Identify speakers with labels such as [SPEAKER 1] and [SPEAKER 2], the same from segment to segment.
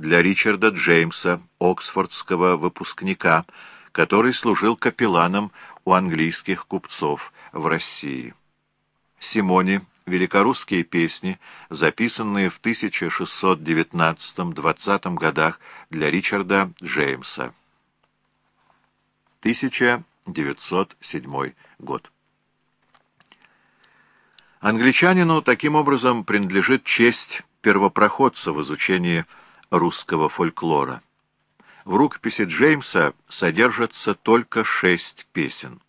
[SPEAKER 1] для Ричарда Джеймса, оксфордского выпускника, который служил капелланом у английских купцов в России. Симони великорусские песни, записанные в 1619-20 годах для Ричарда Джеймса. 1907 год. Англичанину таким образом принадлежит честь первопроходца в изучении русского фольклора. В рукописи Джеймса содержатся только шесть песен.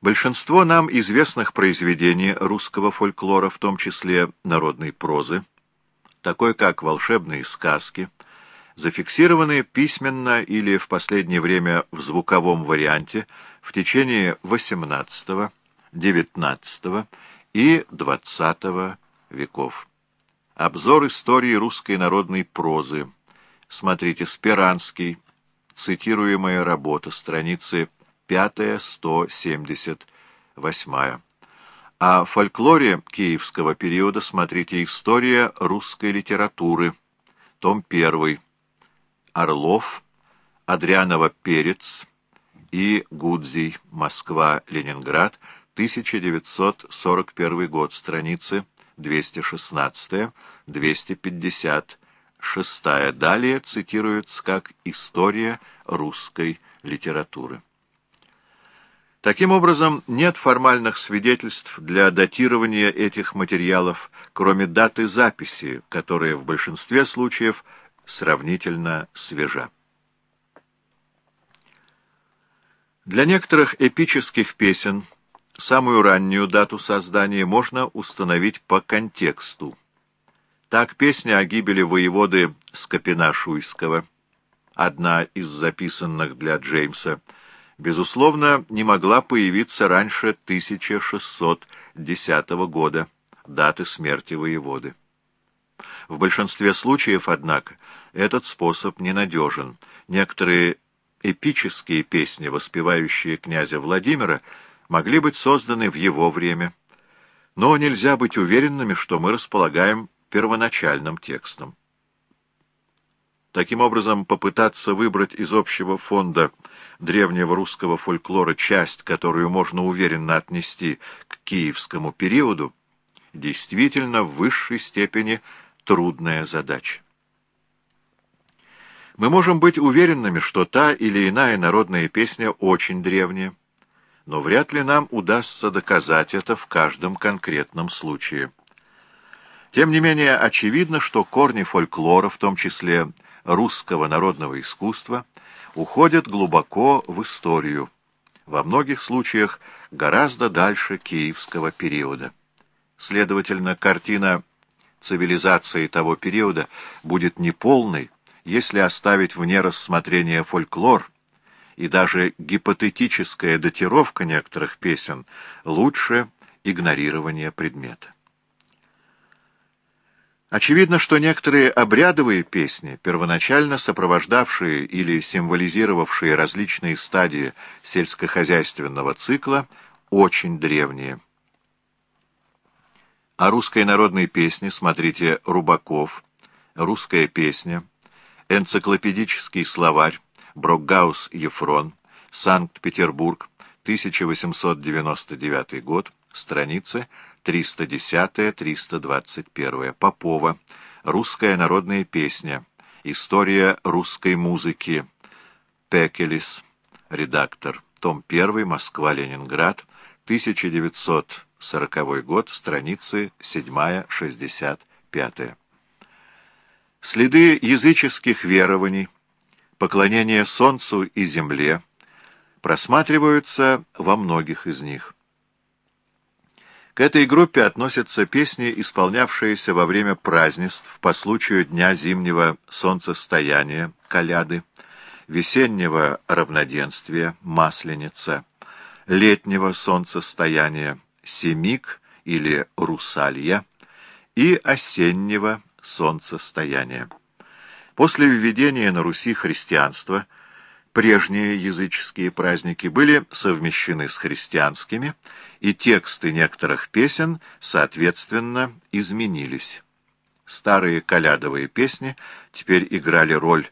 [SPEAKER 1] Большинство нам известных произведений русского фольклора, в том числе народной прозы, такой как волшебные сказки, зафиксированы письменно или в последнее время в звуковом варианте в течение XVIII, XIX и XX веков. Обзор истории русской народной прозы. Смотрите Спиранский, цитируемая работа, страницы 5-178. О фольклоре киевского периода смотрите «История русской литературы», том 1, Орлов, Адрианова Перец и Гудзий, Москва, Ленинград, 1941 год, страницы 216-256. Далее цитируется как «История русской литературы». Таким образом, нет формальных свидетельств для датирования этих материалов, кроме даты записи, которая в большинстве случаев сравнительно свежа. Для некоторых эпических песен самую раннюю дату создания можно установить по контексту. Так песня о гибели воеводы Скопина-Шуйского, одна из записанных для Джеймса, безусловно, не могла появиться раньше 1610 года, даты смерти воеводы. В большинстве случаев, однако, этот способ ненадежен. Некоторые эпические песни, воспевающие князя Владимира, могли быть созданы в его время, но нельзя быть уверенными, что мы располагаем первоначальным текстом. Таким образом, попытаться выбрать из общего фонда древнего русского фольклора часть, которую можно уверенно отнести к киевскому периоду, действительно в высшей степени трудная задача. Мы можем быть уверенными, что та или иная народная песня очень древняя, но вряд ли нам удастся доказать это в каждом конкретном случае. Тем не менее, очевидно, что корни фольклора, в том числе русского народного искусства уходят глубоко в историю, во многих случаях гораздо дальше киевского периода. Следовательно, картина цивилизации того периода будет неполной, если оставить вне рассмотрения фольклор, и даже гипотетическая датировка некоторых песен лучше игнорирования предмета. Очевидно, что некоторые обрядовые песни, первоначально сопровождавшие или символизировавшие различные стадии сельскохозяйственного цикла, очень древние. О русской народной песне смотрите Рубаков, «Русская песня», энциклопедический словарь, Брокгаус Ефрон, Санкт-Петербург, 1899 год, страницы 310-321. Попова. Русская народная песня. История русской музыки. Пекелис. Редактор. Том 1. Москва-Ленинград. 1940 год. Страницы 7-65. Следы языческих верований, поклонение солнцу и земле просматриваются во многих из них. К этой группе относятся песни, исполнявшиеся во время празднеств по случаю Дня зимнего солнцестояния, коляды, весеннего равноденствия, масленица, летнего солнцестояния, семик или русалья и осеннего солнцестояния. После введения на Руси христианства прежние языческие праздники были совмещены с христианскими, и тексты некоторых песен, соответственно, изменились. Старые колядовые песни теперь играли роль